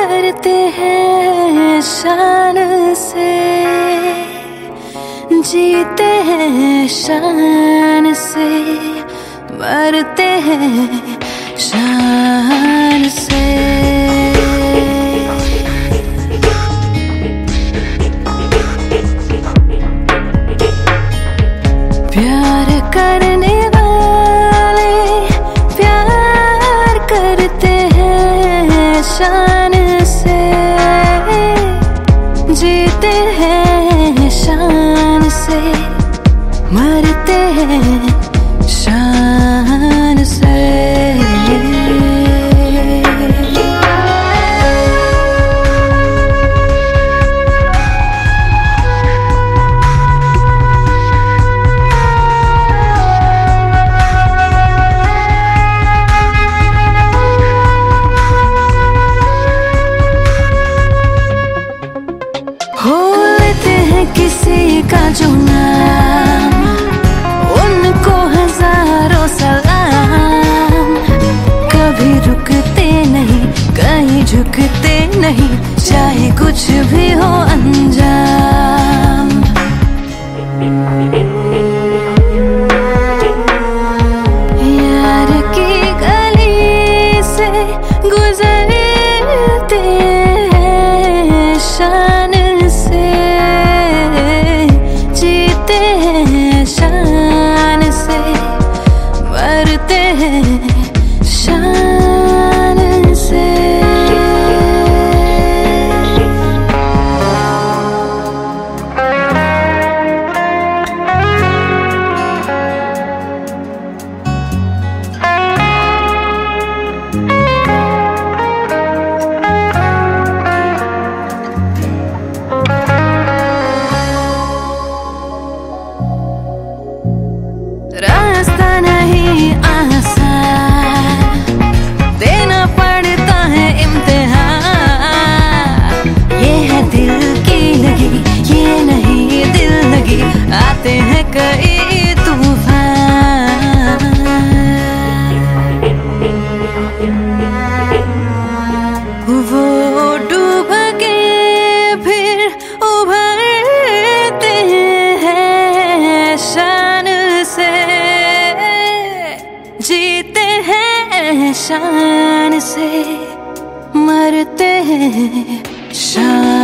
करते हैं शान से। जीते हैं शान से। मरते हैं शान से। प्यार करने वाले प्यार करते हैं शान किसी का जो हैं शान से मरते हैं शान